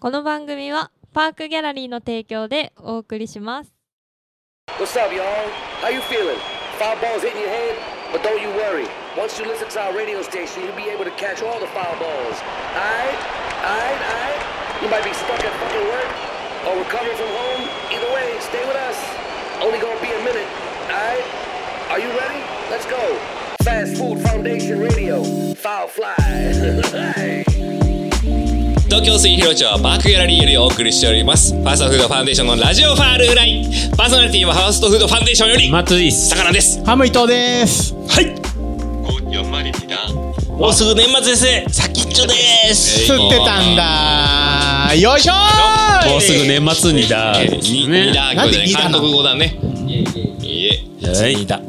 この番組はパークギャラリーの提供でお送りします。What's up, y'all? How you feeling? Foul balls hitting your head? But don't you worry. Once you listen to our radio station, you'll be able to catch all the foul balls. Alright? Alright? Alright? You might be stuck at fucking work or recovering from home. Either way, stay with us. Only gonna be a minute. Alright? Are you ready? Let's go. Fast Food Foundation Radio. Foul fly. 東京水広町パークギャラリーよりお送りしておりますファーストフードファンデーションのラジオファールフライパーソナリティはファーストフードファンデーションより松井です。魚ですハム伊藤です。もうすぐ年末ですね。先っちょです。吸ってたんだ。よいしょーもうすぐ年末にだ。えーににだなんで韓国語だねいいえはい。にだ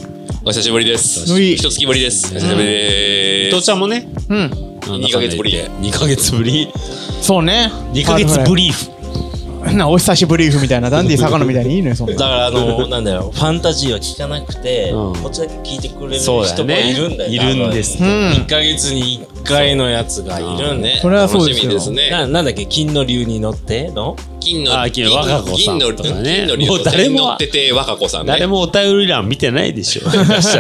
お久しぶりです一月ぶりですお久しぶりで伊藤すちゃんもね。うん。二ヶ月ぶり。二ヶ月ぶり？そうね。二ヶ月ぶりーフ。な、お久しぶりーフみたいな、ダンディ坂野みたいにいいのよ、そんな。だからあのなんだよ。ファンタジーは聞かなくて、うん。こっちだけ聞いてくれる人も。いるんだよいるんです。うん。1ヶ月に1回のやつがいるんで、ね。それはそうですよ。楽しみですね。ななんだっけ？金の竜に乗って？の金のあ金の若子さんとかね。金の竜もう誰も乗ってて若子さんね。誰もお便り欄見てないでしょ。下手し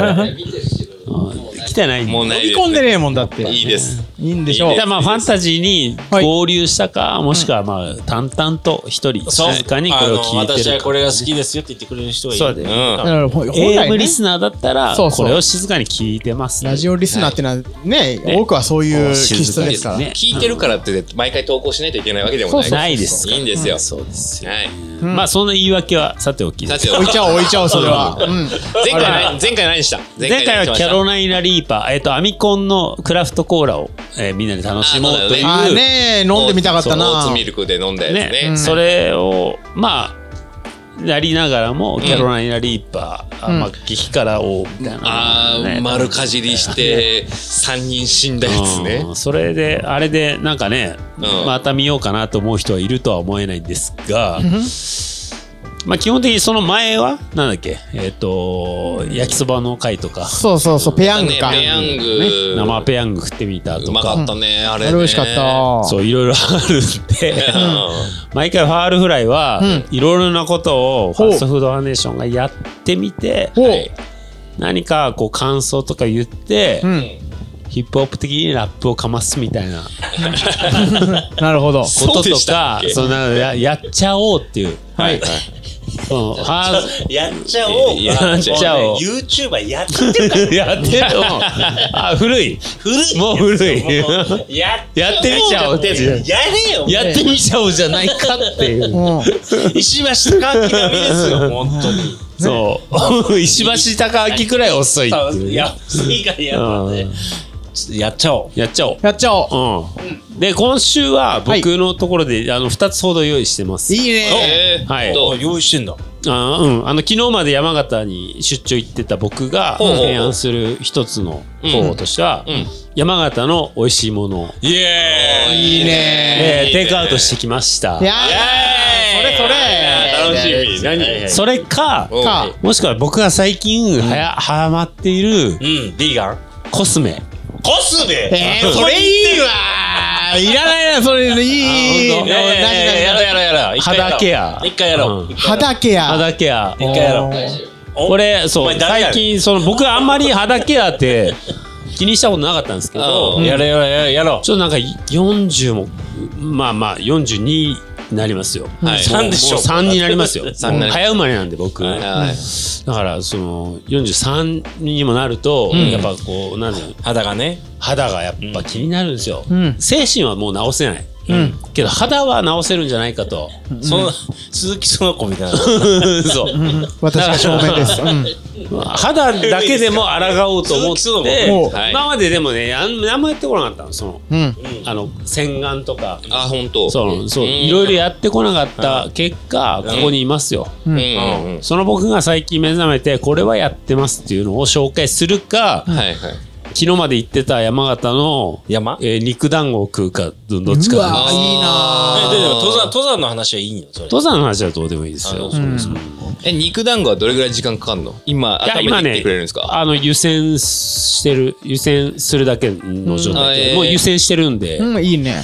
たらうん来てないもうないです。飛び込んでねえもんだって。いいですいいんでしょう。いいじゃ。あまあファンタジーにはい。合流したか、もしくはまあ淡々と一人静かにこれを聞いあの私てるかはこれが好きですよって言ってくれる人がいる。そうだようん。だからほ本 AM 来ね。リスナーだったらそうそう。これを静かに聞いてます。ラジオリスナーってのはね、多くはそういう気質ですから。ね。聞いてるからって毎回投稿しないといけないわけでもない。ないですいいんですよ。そうですよ。はい。まあその言い訳はさておきさて置いちゃおう、置いちゃおう、それは。うん。前回何前回何した。前回はキャロナライナリーパーえっとアミコンのクラフトコーラをえーみんなで楽しもうというあーね。飲んでみたかったオーなツ。ミルクで飲んだやつね。ね。それをまあやりながらもキャロライナリーパーあまあ激辛をみたいなね。あー丸かじりして 3人死んだやつね。うん。それであれでなんかね、うん。また見ようかなと思う人はいるとは思えないんですが、まあ基本的にその前はなんだっけ？えっ、と焼きそばの回とか、そうそうそう、ペヤングか。ねペヤンね、グ生ペヤング食ってみたとうまかかったねあれ美味しかった。そういろいろあるんで、う毎回ファールフライはうんいろいろなことをファストフードファンデーションがやってみてほう。何かこう感想とか言って、うん。ヒップホップ的にラップをかますみたいな なるほど。ことそうでとしたっけ？かそのなややっちゃおうっていう。はい。うん。はやっちゃおう。やっちゃおう。もね YouTuber やってるから。やってる。あ古い。古い。もう古い。ややってみちゃおうやれよやってみちゃおうじゃないかっていう。うん。石橋貴明並みですよ 本当に。そう。石橋貴明くらい遅いっていう。いやいいからやっぱねやっちゃおう。やっちゃおう。やっちゃおう。うん、で今週は僕のところで、あの2つほど用意してます。いいね。えーはい。用意してんだ。あうん、あの昨日まで山形に出張行ってた僕が提案する一つの候補としては、うん。山形の美味しいもの。を、イエーイ。いいね。えーテイクアウトしてきました。いやー。それそれ。楽しみ。何？それかもしくは僕が最近はや、ハマっているうん。ビーガン？コスメコスメえー、それいいわ。ーいらないな、それいい。やいやいややろうやろうやろう。一回やろう。肌ケア一回やろう。肌ケア。肌ケア一回やろう。お。これそう最近その僕あんまり肌ケアって気にしたことなかったんですけど、うん。やろうやろうやろうやろう。ちょっとなんか40もまあまあ42になりますよ。はい三でしょもう3になりますよ。早生まれなんで僕。はいはいだからその43にもなると、やっぱこうなんていうの？肌がね肌がやっぱ気になるんですよ。ん精神はもう治せない。ん。けど肌は治せるんじゃないかと。その鈴木その子みたいな。そう。私が正面です。うん。肌だけでも抗おうと思って子はい。今まででもねあん何もやってこなかったのそのうん。あの洗顔とか。あ本当。そうそううんいろいろやってこなかった結果ここにいますよ。うんうん。うん。その僕が最近目覚めてこれはやってますっていうのを紹介するかはいはい昨日まで行ってた山形の、山？えー肉団子を食うか、どどっちかうわですいいなえででも登山、登山の話はいいんよ、それ。登山の話はどうでもいいですよ。え、肉団子はどれぐらい時間かかんの？今、温めてきてくれるんですか、あの、湯煎してる、湯煎するだけの状態で、うんもう湯煎してるんで、うん、いいね。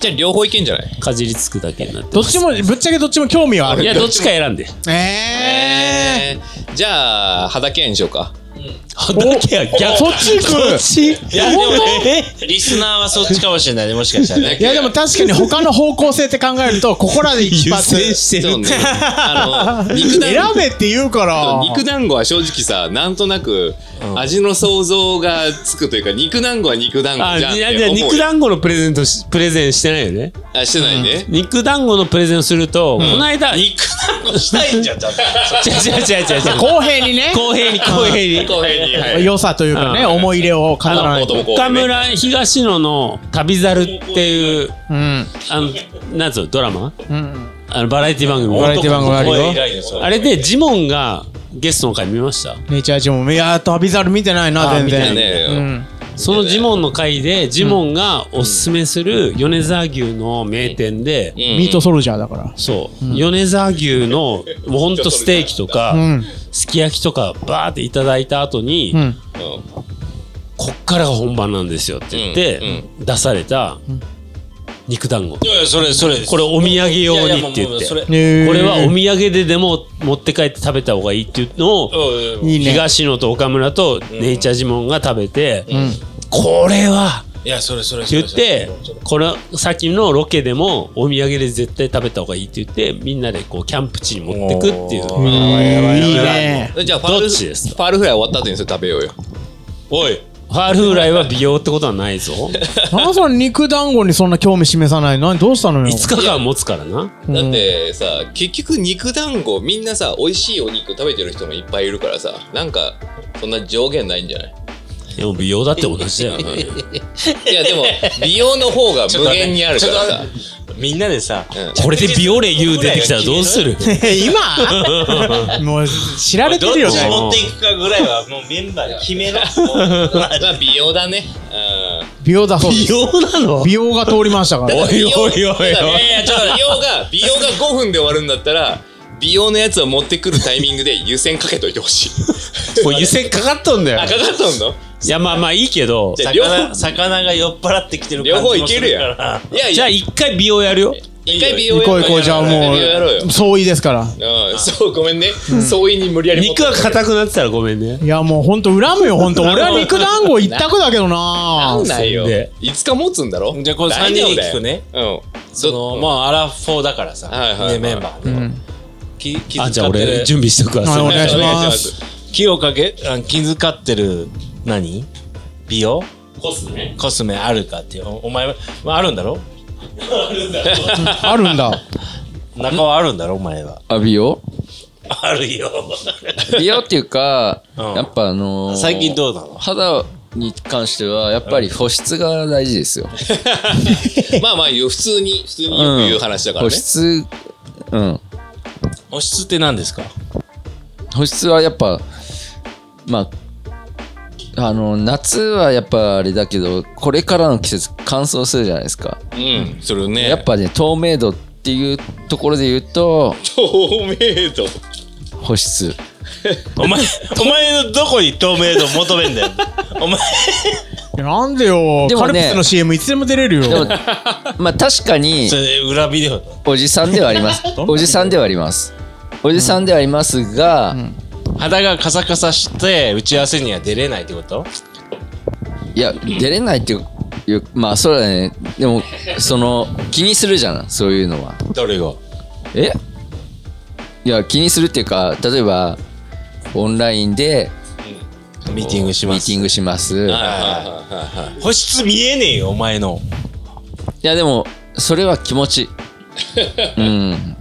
じゃあ両方いけんじゃない？かじりつくだけになってます。どっちも、ぶっちゃけどっちも興味はある。いや、どっちか選んで。ええ。えー、じゃあ、肌ケアにしようか。は逆。そっち行くそっち？いや、でもね、リスナーはそっちかもしれないね、もしかしたらね。いやでも確かに他の方向性って考えると、ここらで一湯発。煎してる そうね。あの、肉団選子。べって言うから。肉団子は正直さ、なんとなく、味の想像がつくというか、肉団子は肉団あ、子じゃんっ。肉団子のプレゼントし、プレゼンしてないよね。あ、してないね。肉団子のプレゼンをすると、この間、肉団子したいんじゃん、ちゃんと。違う違う違う違う。公平にね。公平に公平に。公平に。はい。良さというかね、うん思い入れを語らないと。岡村東野の旅猿っていう、うん。あの、なんつうの、ドラマ？うん。あの、バラエティ番組。バラエティ番組あるよあれで、ジモンがゲストの回見ました？ネイチャージも、いやー、旅猿見てないな、全あ見てない然。ねうん。そのジモンの回で、ジモンがおすすめする米沢牛の名店で、ミートソルジャーだから。そう、米沢牛の、もうほんとステーキとか、うん。すき焼きとかバーっていただいた後に、うん。こっからが本番なんですよって言って、出された肉団子。いやいや、それ、それ。これお土産用にって言って。これはお土産ででも持って帰って食べた方がいいっていうのを。東野と岡村とネイチャージモンが食べて、うん。これはいや、それ、それ。って言って、この先のロケでもお土産で絶対食べた方がいいって言って、みんなでこうキャンプ地に持ってくっていう。いいね。じゃあ、ファールファールフライ終わった後にそれ食べようよ。おい。ファールフライは美容ってことはないぞ。なんでその肉団子にそんな興味示さないの？何どうしたのよ？5日間持つからな。だってさ、結局肉団子、みんなさ、美味しいお肉食べてる人もいっぱいいるからさ、なんか、そんな上限ないんじゃない？でも美容だって同じだよな。いや、でも、美容の方が無限にあるからさ。みんなでさ、うんこれで美容例言う出てきたらどうする？今？もう知られてるよね。どっち持っていくかぐらいはもうメンバーで決めろ。まあ、美容だね。うん。美容だそうです。美容なの？美容が通りましたから。おいおいおいおいいやいや、ちょっと美容が、美容が5分で終わるんだったら、美容のやつを持ってくるタイミングで湯煎かけといてほしい。これ湯煎かかっとんだよあ、。かかっとんの？いや、まあまあいいけど、じゃあ両魚、方、魚が酔っ払ってきてる感じ両方いもすけるやん。からいやいやじゃあ、一回美容やるよ。一回美容行こう行こう、じゃあも美容やろうよう、。相違ですから。うん、そう、ごめんね。相違に無理やり持って肉が硬くなってたらごめんね。いや、もうほんと恨むよ、ほんと。俺は肉団子一択だけどななんないよそんで。いつか持つんだろ？じゃあこの3人に聞くね。うん。その、まあ、アラフォーだからさ、はいはいはいねメンバーで。うん。き気あ、じゃあ遣ってる。俺準備しとくわ。はいお願いしまいします気をかけ、あ気遣ってる、何？美容？コスね。コスメあるかっていう。おお前は、まあ、あるんだろ？あるんだ。中はあるんだろ？お前は。あ、美容？あるよ。美容っていうか、うんやっぱあのー最近どうなの？肌に関しては、やっぱり保湿が大事ですよ。まあまあ言う、普通に、普通によく言う話だから保ね。湿、うん。保湿って何ですか？保湿はやっぱ、まあ、あの、夏はやっぱあれだけど、これからの季節乾燥するじゃないですか。うん、それね。やっぱね、透明度っていうところで言うと、透明度。保湿。お前、お前のどこに透明度求めんだよ。お前、なんでよ、でもねカルピスの CM いつでも出れるでもよ。、まあ確かにそ、れ裏ビデオだ。おじさんではあります。おじさんではあります。おじさんではありますが、肌がカサカサして打ち合わせには出れないってこと？いや、出れないっていう、まあそうだね。でも、その、気にするじゃん、そういうのは。誰がえ？いや、気にするっていうか、例えば、オンラインでミーティングします。ミーティングします。いはいはいはいはい。保湿見えねえよ、お前の。や、でも、それは気持ち。うん。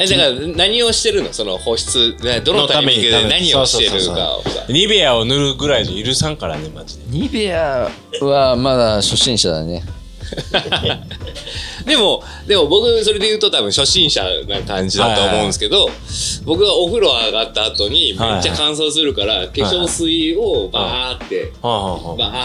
え、だから何をしてるのその保湿、ねどのタイミングで何をしてるかをさ。ニベアを塗るぐらいじゃ許さんからね、マジで。ニベアはまだ初心者だね。でも、でも僕それで言うと多分初心者な感じだと思うんですけど、僕がお風呂上がった後にめっちゃ乾燥するから、化粧水をバーって、バ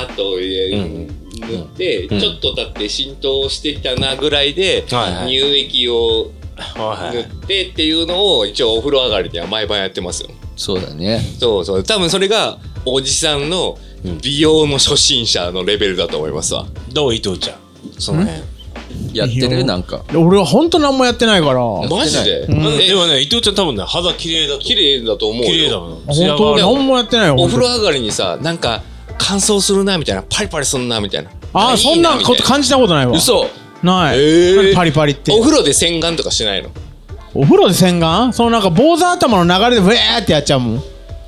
ーっと入れうん塗って、ん。ちょっと経って浸透してきたなぐらいで、はいはい。乳液を塗ってっていうのを一応お風呂上がりでは毎晩やってますよ。そうだね。そうそう。多分それがおじさんの美容の初心者のレベルだと思いますわ。どう伊藤ちゃん？その辺。やってる？なんか。俺は本当何もやってないから。マジで、ん。えでもね伊藤ちゃん多分ね肌綺麗だと。綺麗だと思うよ。綺麗だもん。本当何もやってないよ。お風呂。呂上がりにさなんか乾燥するなみたいな。パリパリするなみたいな。ああ、いいそんな。こと感じたことないわ。嘘ない。えー何パリパリって。お風呂で洗顔とかしないの？お風呂で洗顔？そのなんか坊主頭の流れでブエーってやっちゃうもん。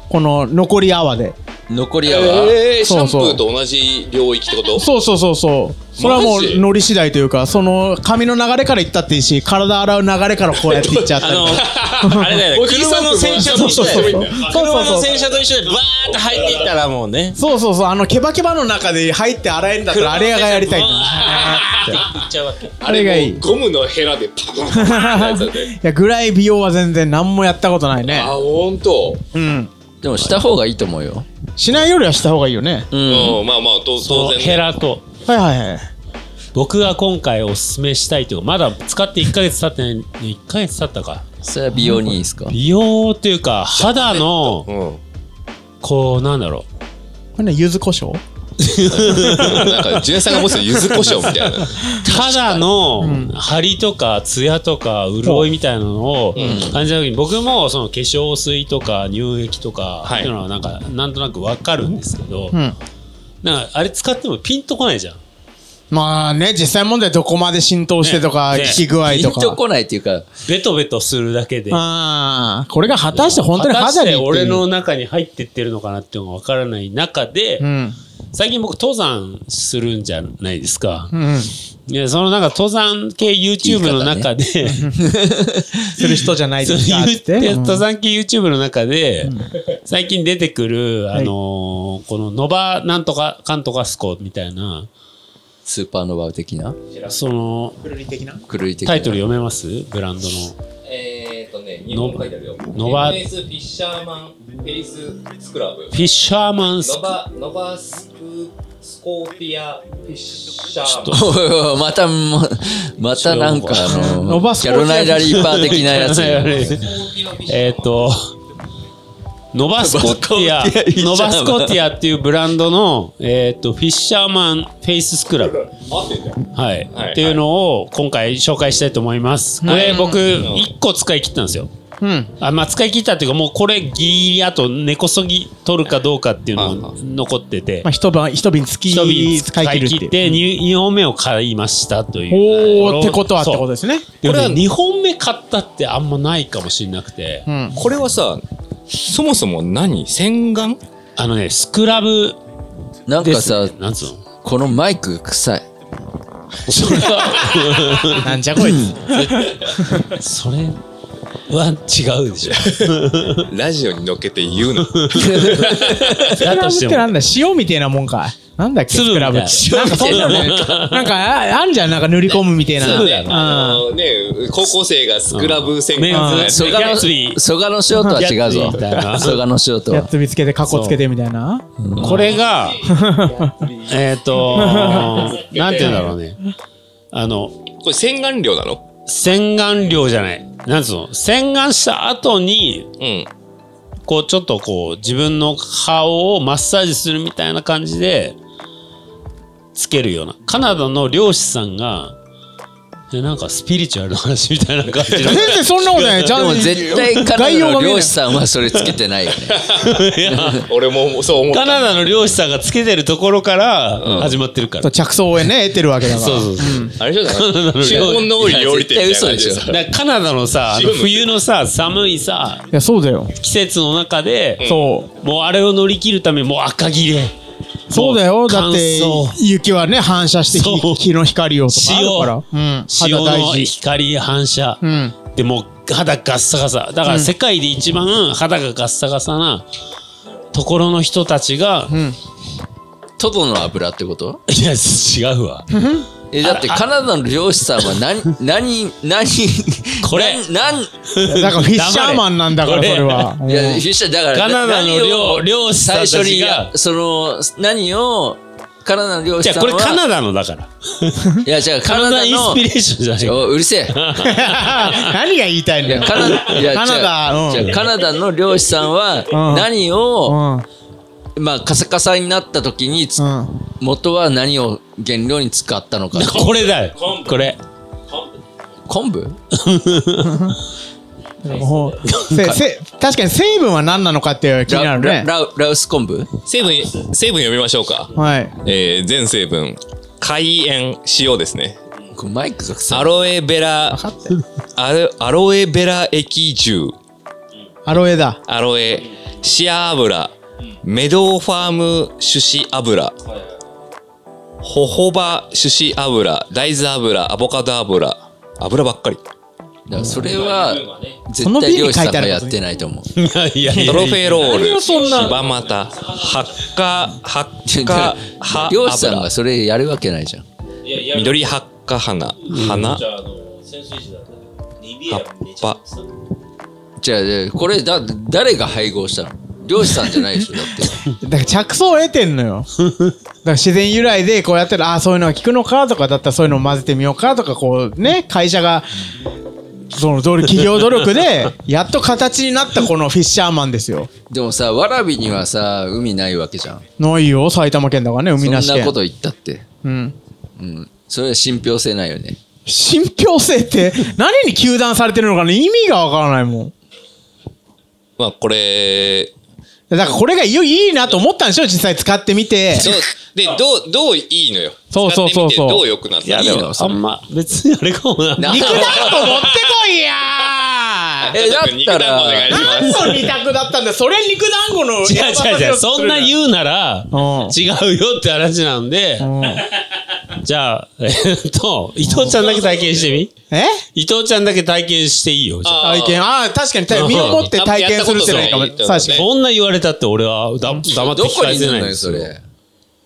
この残り泡で。残りはえー、シャンプーと同じ領域ってこと？そうそうそうそう。それはもマジ？うノリ次第というか、その髪の流れからいったっていいし、体洗う流れからこうやっていっちゃったり。あのあれだよね 車の洗車と一緒だよねそうそうそう車の洗車と一緒でバーって入っていったらもうねそうそうそう、あのケバケバの中で入って洗えるんだったら、あれがやりたい。っていっちゃうわけあれがいい。ゴムのヘラでパコンってやつだね いや、ぐらい美容は全然何もやったことないねあ。ほんと？うん。でもした方がいいと思うよしないよりはした方がいいよね。うんうんまあまあと当然、ね、ヘラとはいはいはい。僕が今回おすすめしたいというかまだ使って1ヶ月経ってない1ヶ月経ったか。それは美容にいいですか？美容というか肌のうん。こうなんだろこれね、柚子胡椒？なんかジュニアさんが持つ柚子胡椒みたいな。う肌の張りとかツヤとか潤いみたいなのを感じた時に僕もその化粧水とか乳液とかはいっていうのはなんかなんとなくわかるんですけどうん。なんかあれ使ってもピンとこないじゃんまあね、実際問題どこまで浸透してとか、ねね効き具合ピンとか。とこないっていうかベトベトするだけでああ、これが果たして本当に果たして肌にいいっていう俺の中に入ってってるのかなっていうのがわからない中で、うん。最近僕登山するんじゃないですか。うん。でそのなんか登山系 YouTube の中で、する人じゃないですかって。うん登山系 YouTube の中で、最近出てくる、あのーこのノバなんとかかんとかスコみたいな、スーパーノバ的な？そのくるり的な？タイトル読めます？ブランドの。えーっとね日本書いてあるよ。ノバ。フィッシャーマンフェイススクラブフィッシャーマンスノバノバスクスコーティアフィッシャーマンまたままたなんかあのノバスキャロライナ・リーパー的なやつえっと、ノバスコティア、ノバスコティアっていうブランドの、えっと、フィッシャーマンフェイススクラブ。はい。はいっていうのを今回紹介したいと思います。これ僕、1個使い切ったんですよ。うん。あまあ、使い切ったっていうか、もうこれギリギリあと根こそぎ取るかどうかっていうのが残っててまあ、、一晩、一瓶月一瓶使い切るっていう。て 2, 本目を買いましたという。おーってことはってことでですね。これは2本目買ったってあんまないかもしれなくて、うん。これはさそもそも何？洗顔？あのね、スクラブなんかさね。なんつうの？このマイク臭いそれは、なんじゃこいつ？それは違うでしょ。ラジオに乗っけて言うの スクラブってなんだ？塩みたいなもんか。なんだっけ？クラブ。って。なんかそんなのね。な。んかああんじゃん、なんか塗り込むみたいな。粒だよあのね高校生がスクラブ洗メンズ顔のやつ蘇我のギャツ。ビー蘇我の塩とは違うぞ。蘇我の塩とやは。っつびつけて、カッコつけてみたいな。これが、えっと、なんて言うんだろうね。あの、これ洗顔料なの？洗顔料じゃない。なんつうの？洗顔した後に、うん。こうちょっとこう自分の顔をマッサージするみたいな感じでつけるような。カナダの漁師さんがでなんかスピリチュアルな話みたいな感じの。全然そんなことない。ちゃんと絶対カナダの漁師さんはそれつけてないよね。いや俺もそう思った。カナダの漁師さんがつけてるところから始まってるから、そう着想をね、得てるわけだから。そうそうそう、あれでしょだから。資本の多い料理店みたいな感じでさ。カナダのさあの冬のさ寒いさいや、そうだよ。季節の中で、そう。もうあれを乗り切るためにもう赤切れそうだよ。だって乾燥、雪はね、反射してそう日日の光をとかあるから。うん。塩の肌大事。光反射、うん。でもう肌ガッサガサだから世界で一番肌がガッサガサなところの人たちが、うん。トドの油ってこと？いや違うわえだってカナダの漁師さんは何 何何これ。なんだからフィッシャーマンなんだからそれ。は。いやフィッシャーだからカナダの漁漁師さんたちが。最初にやその何をカナダの漁じゃあ師さんはこれカナダのだから。いやじゃあカカナナダのダインスピレーションじゃない。おうるせえ。何が言いたいのよ。いやカナいやカナダうん。じゃあカナダの漁師さんはうん。何うを、ん。まあカサカサになった時につうん。元は何を原料に使ったのか。これだよ。これ。昆布？もう せせ確かに成分は何なのかっていう気になるね。ラウス昆布？成分、成分読みましょうか。はい。えー、全成分。海塩、塩ですね。マイクがさアロエベラ、アロアロエベラ液汁、アロエだ。アロエ、シア油、メドウファーム種子油、ホホバ種子油、大豆油、アボカド油、油ばっかり。だからそれは絶対瓶に書いてある漁師さんがやってないと思う。いやいトロフェロール、何をそんな？柴又、発火、発火、葉漁師さんが油、それやるわけないじゃん。緑発火花、花、葉っぱ。じゃあじゃあこれだ誰が配合したの？漁師さんじゃないでしょだってだから着想を得てんのよ。だから自然由来でこうやってる、ああ、そういうのが効くのかとか、だったらそういうのを混ぜてみようかとか、こうね、会社が、その努力企業努力で、やっと形になったこのフィッシャーマンですよ。でもさわらびにはさ海ないわけじゃんないよ、埼玉県だからね、海なし県。そんなこと言ったってうん。うんそれは信憑性ないよね信憑性って何に糾弾されてるのかね意味がわからないもん。まあこれ、だからこれがいいいいなと思ったんでしょ実際使ってみて。どう。で、どう、どういいのよ。そうそうそうそう。使ってみてどう良くなったいやでもあんま別にあれかもな。な肉団子持ってこいやー。えだったら。何の二択だったんだよ。それ肉団子の。違う違う違う。そんな言うならうん。違うよって話なんで じゃあえっと伊藤ちゃんだけ体験してみ？え？伊藤ちゃんだけ体験していいよじゃあ。あ体験ああ確かに。体身をもって体験するっていうのはいいかも確かに。そんな言われたって俺はだ黙ってど聞かれないんですよ。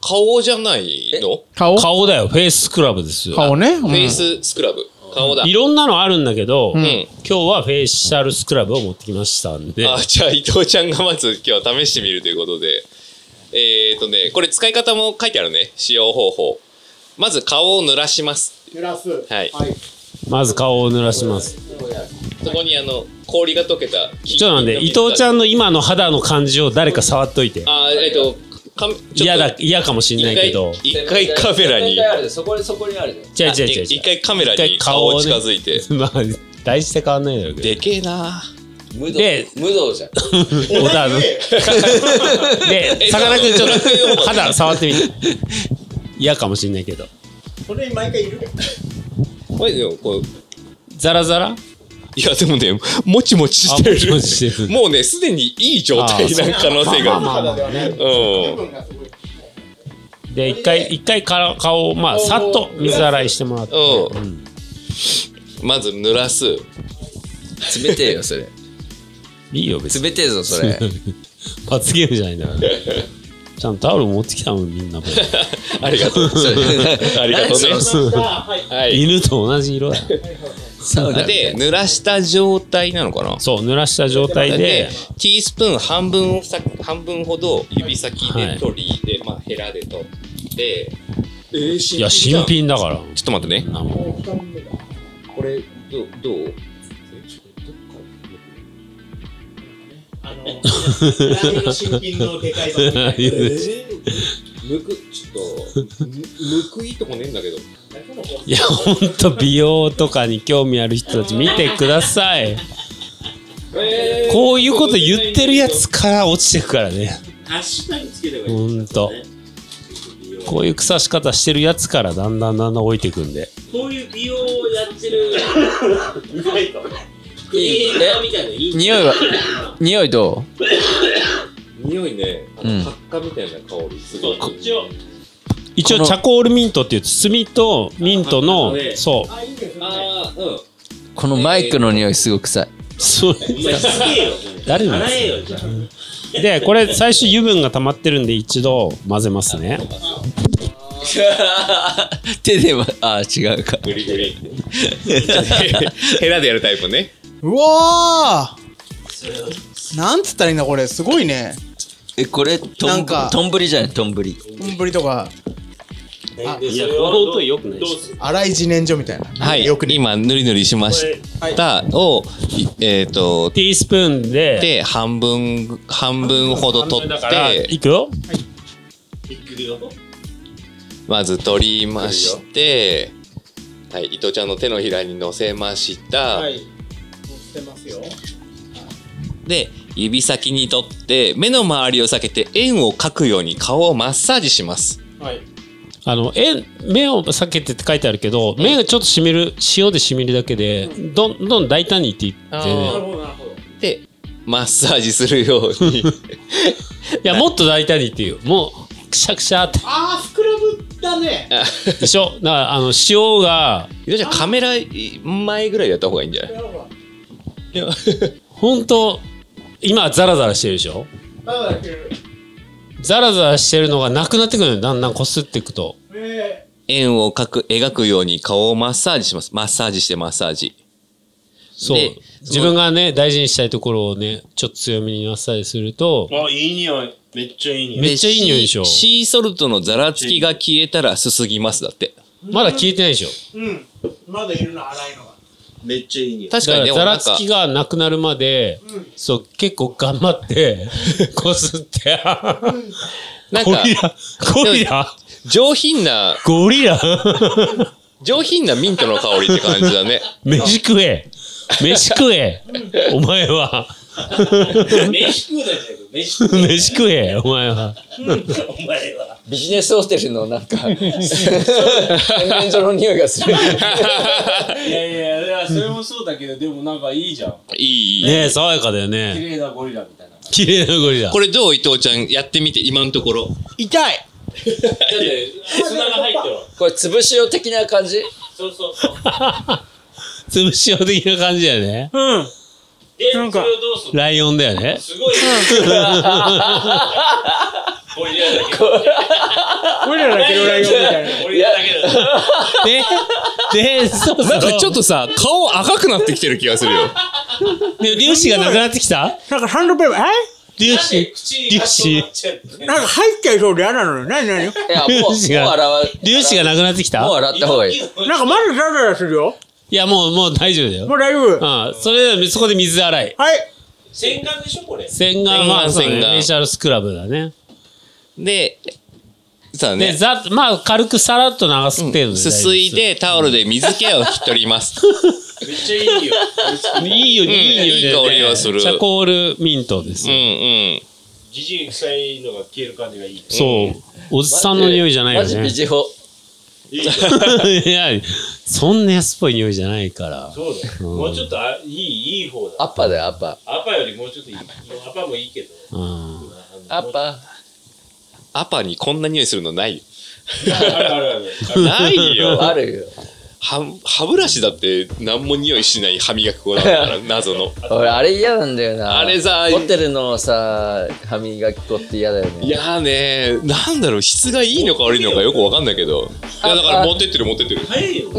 顔じゃないの？顔？顔だよ。フェイススクラブですよ。顔ね、うん。フェイススクラブ。顔だ。いろんなのあるんだけど、ん。今日はフェイシャルスクラブを持ってきましたんで。あ、じゃあ伊藤ちゃんがまず今日は試してみるということで。えっ、ー、とね、これ使い方も書いてあるね。使用方法。まず顔を濡らします。揺らす。はい。まず顔を濡らします。そこにあの、氷が溶けた。ちちょっとなんで伊藤ちゃん。んの今の肌の感じを誰か触っといて。あ、えっ、と、かんちょっと。嫌だ嫌かもしんないけど。一回一回カメラに。そこにそこにある違う違う違う違う。一回カメラに顔を近づいて。まあ大して変わんないだろうけでけえな。無道で無道じゃん。ど小田のでさかなクンちょっと肌触ってみて嫌かもしんないけど。それに毎回いる？これでもこうザラザラ？いやでもねもちもちしてあもちもちしてる。るもうねすでにいい状態な可能性が。あるうん。で一回一回から顔をまあさっと水洗いしてもらって。うん。まず濡らす。冷てえよそれ。いいよ別に。冷てえぞそれ。罰ゲームじゃないんだから ちゃんとタオル持ってきたもんみんな。も うありがとう。ありがとうね。はい。犬と同じ色だ。サウナで濡らした状態なのかな？そう濡らした状態で。でティースプーン半分をさ半分ほど指先はい。で取り、でまあヘラで取って。えー、新いや新品だから。ちょっと待ってね。あの。これどうどう？新品のでかいむくちょっとむむくいいとこねえんだけどいやほんと美容とかに興味ある人たち見てくださいこういうこと言ってるやつから落ちてくからねほんとこういう腐し方してるやつからだんだんだんだん置いていくんでこういう美容をやってるえ匂いは匂いど匂いね。あうん。の発火みたいな香りすごい、一応チャコールミントっていう炭とミントのそう。ああうん。うこのマイクの匂いすごく臭い。そう。誰なんですか？でこれ最初油分が溜まってるんで一度混ぜますね。手では、あ、違うか。グリグリ。ヘラでやるタイプね。うわー。なんつったらいいんだこれ。すごいね。え、これ、とんなんか。とんぶりじゃない、とんぶり。丼とか。いや、この音良くないし。粗い自然薯みたいな。はい。よくね。今、ぬりぬりしました。を、いえっと、ティースプーンで、で、半分、半分ほど取っだから、て、いくよ。まず取りまして、はい、伊藤ちゃんの手のひらに乗せました。はいよで、指先に取って、目の周りを避けて円を描くように顔をマッサージします。はいあの、え、目を避けてって書いてあるけど、目がちょっとしみる、塩でしみるだけで、どんどん大胆にいっていってあね。ーで、マッサージするように。いや、もっと大胆にいっていいよ。もう、くしゃくしゃって。あースクラブだねでしょ？だから、あの、塩が、伊藤ちゃんカメラ前ぐらいやった方がいいんじゃない？いやほんと、今ザラザラしてるでしょ？ザラザラしてるのがなくなってくるのよ。だんだんこすっていくと。え円を描く、描くように顔をマッサージします。マッサージしてマッサージ。そうで。自分がね、大事にしたいところをね、ちょっと強めにマッサージすると、あ、いい匂い。めっちゃいい匂い。めっちゃいい匂いでしょシーシーソルトのザラつきが消えたらすすぎますだって。まだ消えてないでしょ。うんまだいるの粗いのがめっちゃいい匂い。確かにでだからもなんかザラつきがなくなるまで、そう、結構頑張って、こすって。なんかゴリラ。ゴリラ。上品な、ゴリラ。上品なミントの香りって感じだね。飯食え。飯食え。お前は飯食うだ飯食う。飯食えお前はお前は。ビジネスホテルのなんか、洗面所の匂いがする。いやいやいや、それもそうだけど、でもなんかいいじゃん。いい、いい。ねえ、爽やかだよ綺ね。麗なゴリラみたいな。綺麗なゴリラ。これどう伊藤ちゃんやってみて、今のところ？痛いだって、砂が入ってるわ。これ、潰しよ的な感じ？そうそうそう。潰しよう的な感じだよね。うんえ、なんかライオンだよね。すごい。ゴリラだけど。ゴリラだけどライオンみたいなゴリラだけど。で、で、そうそう。なんかちょっとさ、顔赤くなってきてる気がするよ。で粒子がなくなってきた？なんかハンドペーパー粒子。口がそうなんか入っちゃいそうで嫌なのよ何？何？粒子が粒子がなくなってきた？もう洗った方がいい。なんかまだザラザラするよいや、もう、もう大丈夫だよ。もう大丈夫？ああそれでそこで水洗い。はい洗顔でしょ、これ。洗顔は、そうね洗顔フェイシャルスクラブだね。で、さあで、ね、ざまあ、軽くさらっと流す程度で大丈夫です。すすいでタオルで水気を拭き取ります。めっちゃいい匂い。いいよ、いい匂いで、いい香りがするチャコールミントですうんよ。うん。じじい臭いのが消える感じがいい。そう。おじさんの匂いじゃないよマジね。ビジホ。いや、そんな安っぽい匂いじゃないから。そうだよ。もうちょっとあいい、いい方だ。アッパーだよ、アッパアパよりもうちょっといい。アパもいいけど。うん。ー。アッパアパにこんな匂いするのないよ。あるあるある。ないー。よ。あるよ。歯歯ブラシだって何も匂いしない歯磨き粉だから、謎の。俺、あれ嫌なんだよな。あれさホテルのさ、歯磨き粉って嫌だよね。いやーねなんだろう、質がいいのか悪いのかよくわかんないけど。いや、だから持ってってる持ってってる。早いよ。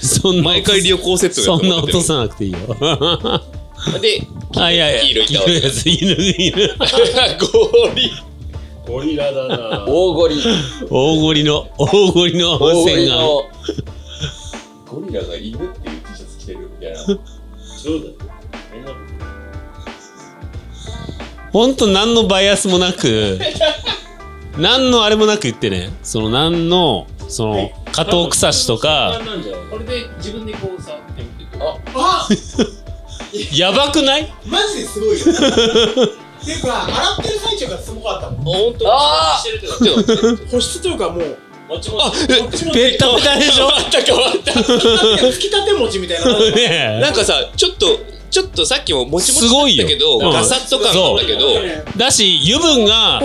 そんな、毎回旅行セットそんな落とさなくていいよ。で、あ、いやいや、黄色いタオルやつ、犬、犬。ゴリ。ゴリラだな。大ゴリ。大ゴリの、大ゴリの温大ゴ泉が。ゴリラが犬っていう T シャツ着てるみたいな。そうだよ。そんな。ほんと何のバイアスもなく、何のあれもなく言ってね、その何の、その、加藤草しとか、なんじゃないこれで自分でこうさ、手見てるあ やばくない？マジですごいよ。っ ていうか洗ってる最中がすごかったもん。本当。あしてるってこと。保湿というかもうもちもあ、ち。えこっちのベッタベタでしょ？変わった変わった。つきたて餅みたいなねなんかさ、ちょっと、ちょっとさっきももちもちすごいよだったけど、うんガサッと感なんだけど、え。だし、油分が。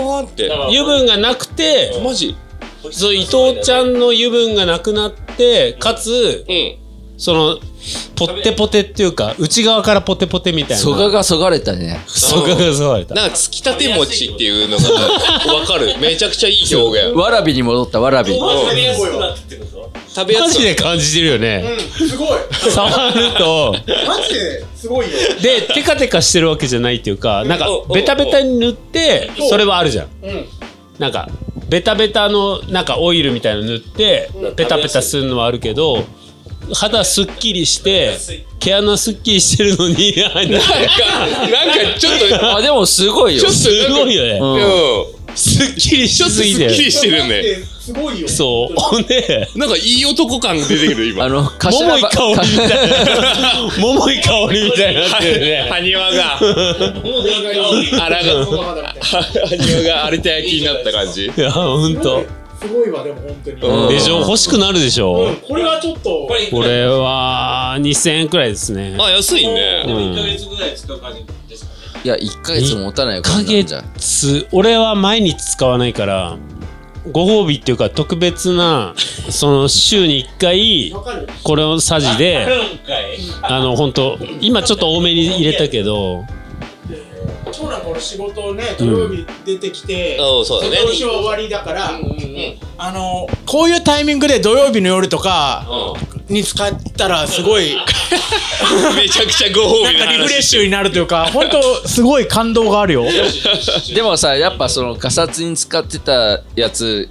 油分がなくて、マジ？そう、伊藤ちゃんの油分がなくなって、かつ、うん。そのポッテポテっていうか内側からポテポテみたいな。蘇我がそがれたね。蘇我がそがれた。なんかつきたて餅っていうのがわかる。めちゃくちゃいい表現。わらびに戻ったわらび。食べやすくなってってこと食べやすいマジで感じてるよね、すごい。触ると。マジですごいよ。でテカテカしてるわけじゃないっていうかなんかベタベタに塗ってそれはあるじゃん。うん。なんかベタベタのなんかオイルみたいなの塗ってペタペタするのはあるけど肌すっきりして毛穴すっきりしてるのに なんかなんかちょっとあでもすごいよ。ちょっとすごいよね、うん。すっきりしすすぎてっきりしてるね。すごいよそうほんでなんかいい男感出てくる今。あの頭桃井ば香りみたいな。桃井香りみたいになってるね。埴輪が。あらが埴輪が有田焼になった感じ。いやほんとすごいわでも本当に。うん。でしょ？欲しくなるでしょ？これはちょっと。これこれは2000円くらいですね。あ安いね。でも1ヶ月ぐらい使う感じですかねいや1ヶ月も持たないよこ1ヶんなんじゃ月俺は毎日使わないからご褒美っていうか特別なその週に1回これをさじであの本当今ちょっと多めに入れたけど長男これ仕事ね土曜日出てきて、うん。そうだね。今週は終わりだから、あのこういうタイミングで土曜日の夜とかに使ったらすごい めちゃくちゃご褒美のなんかリフレッ話シュになるというか本当すごい感動があるよ。でもさやっぱそのガサツに使ってたやつ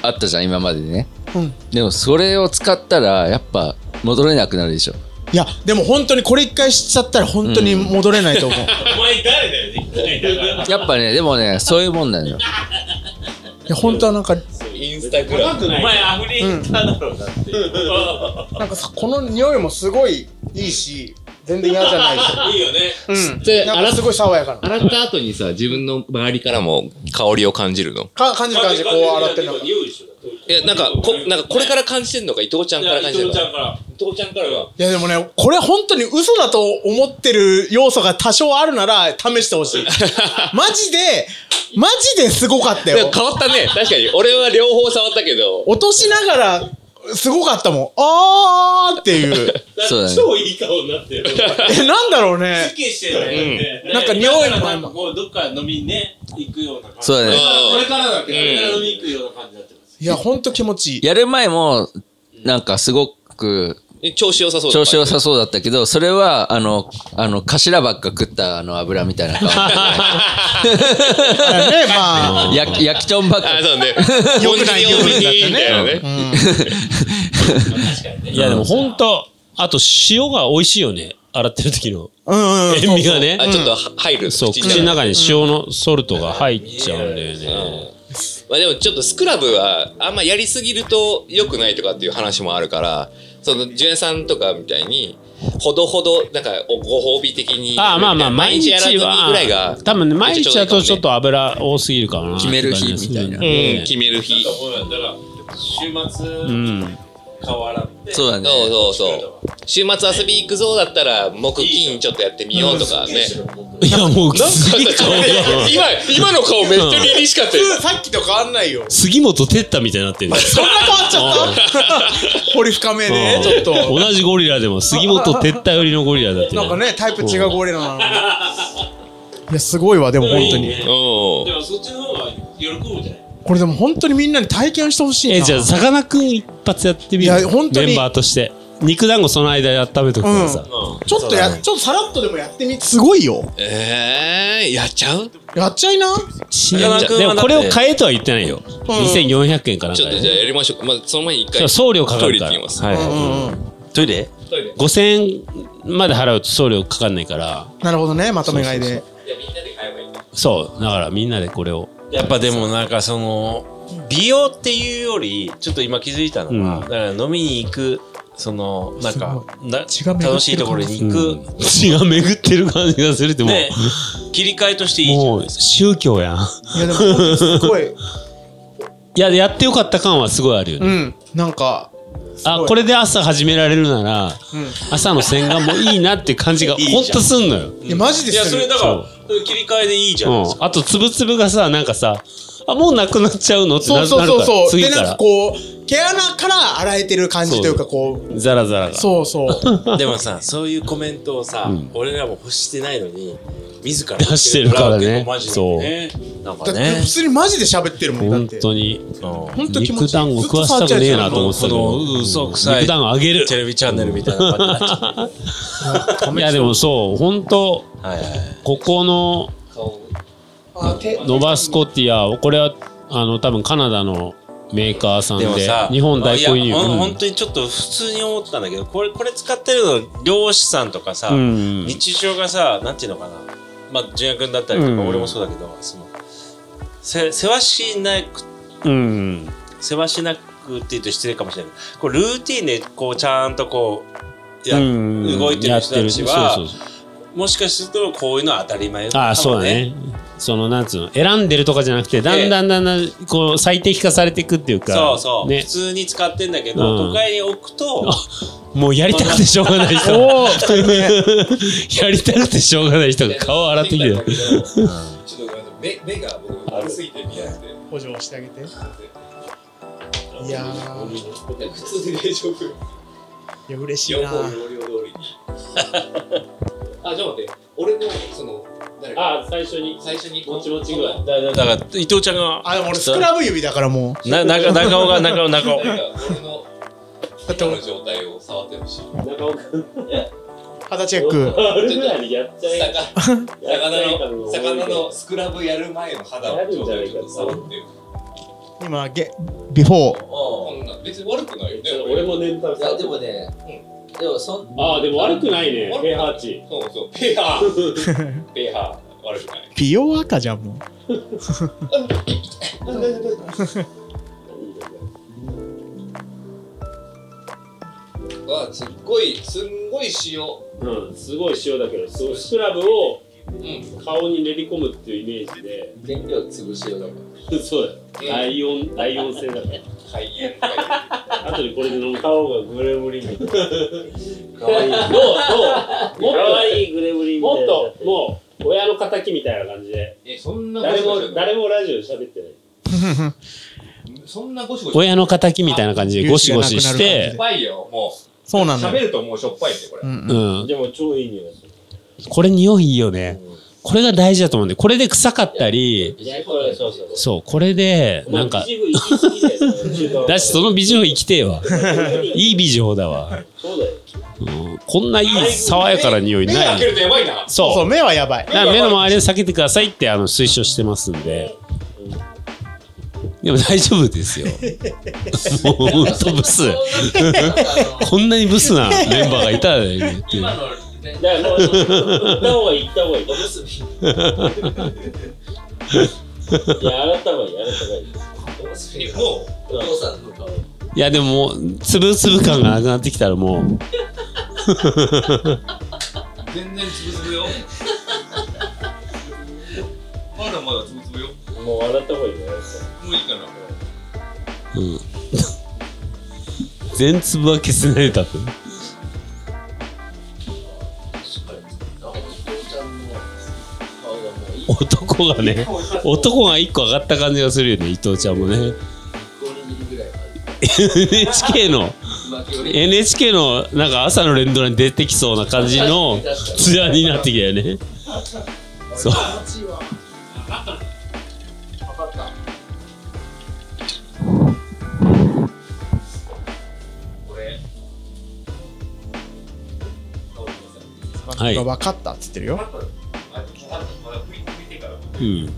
あったじゃん今までね、うん。でもそれを使ったらやっぱ戻れなくなるでしょいやでも本当にこれ一回しちゃったら本当に戻れないと思う、お前誰だよね一回だからやっぱねでもねそういうもんなのよ。いや本当はなんかインスタグラムお前アフリカだろうなっていう。なんかさこの匂いもすごいいいし全然嫌じゃないし。いいよね。うん。でなんかすごい爽やかな。洗った後にさ自分の周りからも香りを感じるの？か感じる感じこう洗ってるのが。匂い一緒だいやなんかこなんかこれから感じてんのか伊藤ちゃんから感じてんのか。伊藤ちゃんから。伊藤ちゃんからは。いやでもねこれ本当に嘘だと思ってる要素が多少あるなら試してほしい。マジでマジですごかったよ。変わったね。確かに。俺は両方触ったけど。落としながらすごかったもん。あーっていう。そうだね。超いい顔になってる。えなんだろうね。すっきりしてるね。なんか匂いももうどっか飲みにね行くような感じ。そうだね。これからだけ。ど飲みに行くような感じになってますいやほんと気持ちいい。やる前もなんかすごくえ調子良さそうだ調子良さそうだったけどそれはあのあの頭ばっか食ったあの油みたいな顔。ねまあ。焼き焼きちょんばっか。あそうね。よくない本気で多めにみたいなね。いやでも本当あと塩が美味しいよね。洗ってる時の。塩味がね。あちょっと入る？そう口の中に。塩のソルトが入っちゃうんだよねまあでもちょっとスクラブはあんまやりすぎると良くないとかっていう話もあるからそのジュエさんとかみたいにほどほどなんかおご褒美的にああまあまあ毎日やらずにぐはらいが多分ね毎日だとちょっとと油多すぎるかな決める日みたいな。うん決める日。週末うん顔洗ってそうだね。そうそうそう週末遊び行くぞだったら木金ちょっとやってみようとかね。いや もう杉顔が今今の顔めっちゃ凛々しかったよさっきと変わんないよ。杉本哲太みたいになってるそんな変わっちゃった？掘り深めでねちょっと。同じゴリラでも杉本哲太寄りのゴリラだってなんかねタイプ違うゴリラなのにいやすごいわでも本当に。うん。でもそっちの方が喜ぶじゃない？これでも本当にみんなに体験してほしいな。えじゃあさかなクン一発やってみる。いや本当に。メンバーとして。肉団子その間温めとくからさ、ちょっとやちょっとさらっとでもやってみすごいよ。えー、やっちゃう？やっちゃいな。でもこれを買えとは言ってないよ、2400円かなんかで。ちょっとじゃあやりましょう。まあその前に一回。送料かかるから。はい。トイレ？5000円まで払うと送料かかんないから。なるほどねまとめ買いで。そう。だからみんなでこれを。やっぱでもなんかその美容っていうよりちょっと今気づいたのが、うん。だから飲みに行くそのなんかな楽しいところに行く、血が巡ってる感じがするってもう、ね。切り替えとしていいじゃもうないですか宗教やんいやでもすごい。いややってよかった感はすごいあるよね、うん。なんかあこれで朝始められるなら、朝の洗顔もいいなって感じが ほんとすんのよ。いやマジでいやそれだから切り替えでいいじゃないですか、うん、あとつぶつぶがさなんかさあもうなくなっちゃうの？ってなそうそうそうそう。で、なん次かこう、毛穴から洗えてる感じというか、こう、ザラザラが。そうそう。でもさ、そういうコメントをさ、俺らも欲してないのに、自ら出してるからね。マジでね。なんかね。普。通にマジで喋ってるもんだっ本て。当に。本当気持肉ちいい。団子食わしたくねえなと思ってたけど。この嘘くさい。肉団子あげる。テレビチャンネルみたいな感じになっちゃって いやでもそう。本当はいはい。ここのノバスコティアこれはあの多分カナダのメーカーさんで日本代行輸本当にちょっと普通に思ったんだけど、これ、これ使ってるの、漁師さんとかさ、うん。日常がさ、なんていうのかな。まあ、純也君だったりとか、うん。俺もそうだけど、その、せ、せわしなく、うん。せわしなくって言うと失礼かもしれない。こう、ルーティンで、こう、ちゃんとこう、や、うん。動いてる人たちは、もしかすると、こういうのは当たり前ああそうだねそのなんつうの選んでるとかじゃなくてだんだんだんだんこう最適化されていくっていうかそうそう、ね普通に使ってんだけど、うん都会に置くと、もうやりたくてしょうがない人。やりたくてしょうがない人が顔洗ってきてる。目目が僕悪すぎて見えなくて。補助をしてあげて。いやー、普通で大丈夫。いや、嬉しいな。あ、じゃあ待って。あ最初に最初にもちもち具合だだから、伊藤ちゃんが、あ、でも俺スクラブ指だからもう。な、中、中尾が、中尾、中尾。俺の今の状態を触ってほしい。中岡肌チェック。るぐらいにやっちゃえ魚の魚のスクラブやる前の肌をちょっと触ってよ。今、ゲ、ビフォー。こんな別に悪くないよね。俺も念頭いやでもね、でもそんああでも悪くないねペーハー値そうそう。ペーハー。ペーハー悪くない。美容赤じゃん、もう。わすっごいすんごい塩。うんすごい塩だけどそのスクラブをうん。顔に練り込むっていうイメージで原料潰しようだかそうだよ大温大温性だから肺炎とか後でこれで飲む顔がグレムリンみたいなら。かわいい。どうどうもっといいグレムリンもっともう親の敵みたいな感じで。えそんな誰もゴシゴシ誰もラジオで喋ってないそんなゴシゴシ。親の敵みたいな感じでゴシゴシしてしょっぱいよもう。そうなのよ。喋るともうしょっぱいってこれ。うんうんでも超いい匂いする。これ匂いいいよねこれが大事だと思うんでこれで臭かったりそうこれでなんか だしその美女生きてえわ いい美女だわ、そうだよ。うん、こんないい爽やかな匂い目開けないるとやばいな。そうそう、目はやばい。だから目の周りを避けてくださいってあの推奨してますんででも大丈夫ですよ もうほんとブス こんなにブスなメンバーがいたらね今のね。だからもう、行った方がいい、行った方がいい。おむすび。いや、洗った方がいい、洗った方がいい。もうお父さんの顔。いやでもつぶつぶ感がなくなってきたらもう全然つぶつぶよ。まだまだつぶつぶよ。もう洗った方がいいよ。もういいかな。うん全粒は消せない多分男がね男が一個上がった感じがするよね伊藤ちゃんもね NHK の NHK のなんか朝の連ドラに出てきそうな感じのツヤになってきたよね。そう。はい。分かったっつってるよ。うん。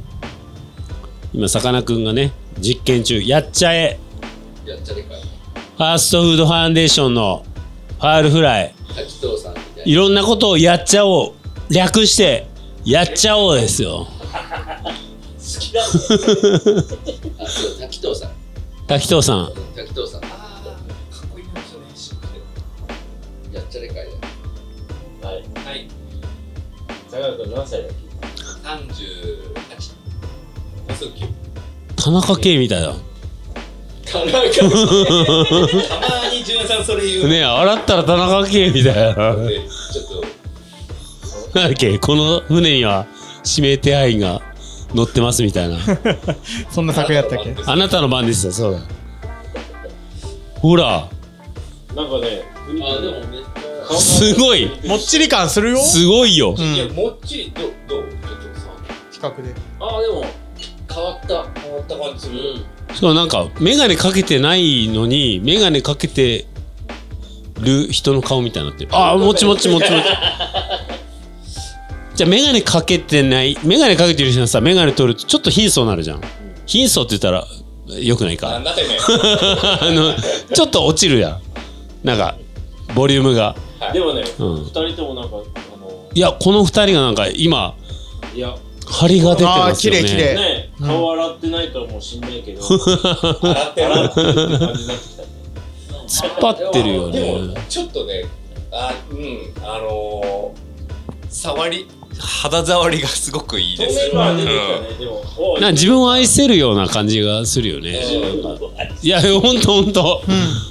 今さかなクンがね実験中やっちゃえやっちゃれかい。ファーストフードファンデーションのファールフライ滝藤さんみたいいろんなことをやっちゃおう略してやっちゃおうですよな。あ、そう、滝藤さん。滝藤さん滝藤さん。かっこいいんですよね、知ってやっちゃれかいだ。はい。はい。坂川君何歳だっ三十八。もうすぐ九。田中圭みたいだたまに純さんそれ言う。ねえ洗ったら田中圭みたいな。でちょっとなんだっけこの船には指名手配が乗ってますみたいな。そんな作やったっけ？あなたの番ですよそうだ。ほら。なんかねあでもめっちすごい。もっちり感するよ。すごいよ、ゃいやもっちりどどう？ちょっとさ。近くで。あでも変わった変わった感じする？しかもなんか眼鏡かけてないのに眼鏡かけてる人の顔みたいになってる。ああもちもちもちもち。じゃあ眼鏡かけてない眼鏡かけてる人はさ眼鏡取るとちょっと貧相になるじゃん。貧相って言ったらよくないか。あ のちょっと落ちるやん。なんかボリュームが。でもね、うん。二人ともなんかあのいやこの二人がなんか今いや張りが出てますよね。綺麗綺麗。ね顔洗ってないからもうしんないけど。洗って洗ってるって感じになってきたね。突っ張ってるよでもねちょっとねあうんあのー、触り肌触りがすごくいいです。な自分を愛せるような感じがするよね。いやほんとほんと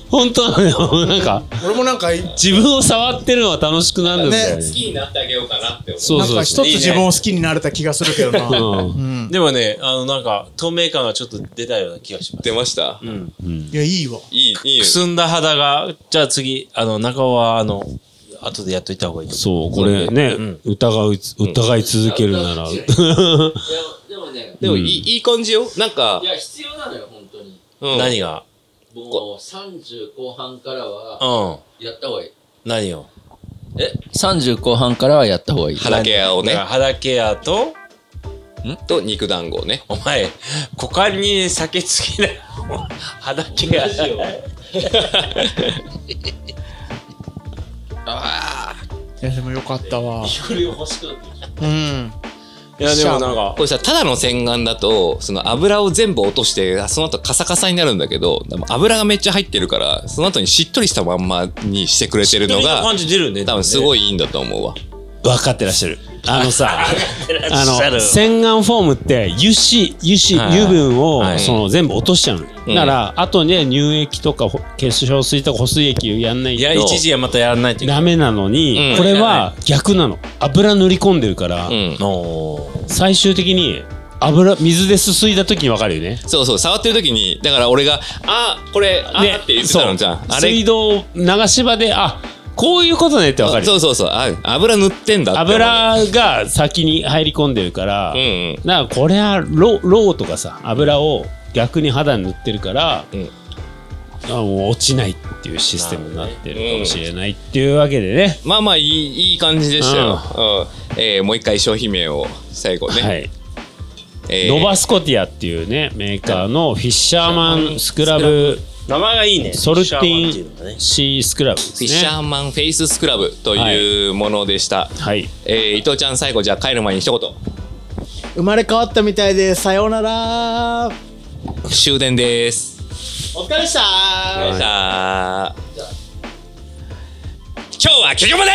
ほんとなのよ。なんか俺もなんか自分を触ってるのは楽しくなるんだよね。好きになってあげようかなって思う。そうなんかそう一つ自分を好きになれた気がするけどな。うん。うん。でもねあのなんか透明感がちょっと出たような気がします。出ました？うん。いやいいわ。いいいいよ。くすんだ肌が。じゃあ次あの中はあの後でやっといた方がいいと思そうこれねうん。疑い疑い続けるなら。でもねでもいい,、いい感じよ。なんかいや、必要なのよ、本当に。うん。何が？もう30後半からは、うん。やった方がいい。何を？30後半からはやった方がいい。肌ケアをね。だから肌ケアとと肉団子をね。お前股間に酒つきな肌ケアしよいやでもよかったわ。これ欲しくなってきた。うん。いやでもなんか。これさただの洗顔だとその油を全部落としてその後カサカサになるんだけどでも油がめっちゃ入ってるからその後にしっとりしたまんまにしてくれてるのが感じ出るね多分すごいいいんだと思うわ分かってらっしゃるあのさあの洗顔フォームって油脂油脂はい油分をはいその全部落としちゃうのうん。だから後で乳液とかほ化粧水とか保水液をやんないいやと一時はまたやらないとダメなのにうん。これは逆なの。油塗り込んでるから最終的に油水ですすいだ時に分かるよね。そうそう触ってる時にだから俺が「あこれあ」ねって言ってたのじゃん。水道流し場であこういうことねって分かる。そうそうそう。あ油塗ってんだって油が先に入り込んでるから、うんうん。だからこれはロローとかさ油を逆に肌に塗ってるから、うん。あもう落ちないっていうシステムになってるかもしれないっていうわけでね、まあまあいいいい感じでしたよ、うん。えーもう一回商品名を最後ね、はい、えー。ノバスコティアっていうねメーカーのフィッシャーマンスクラブ。名前がいいね。ソルテシャーマンっていィうのがねンシースクラブですフィッシャねーマンフェイススクラブというものでした、はい。えー伊藤ちゃん最後じゃあ帰る前に一言。生まれ変わったみたいですさようなら終電です。お疲れっしたさあ今日は結局まで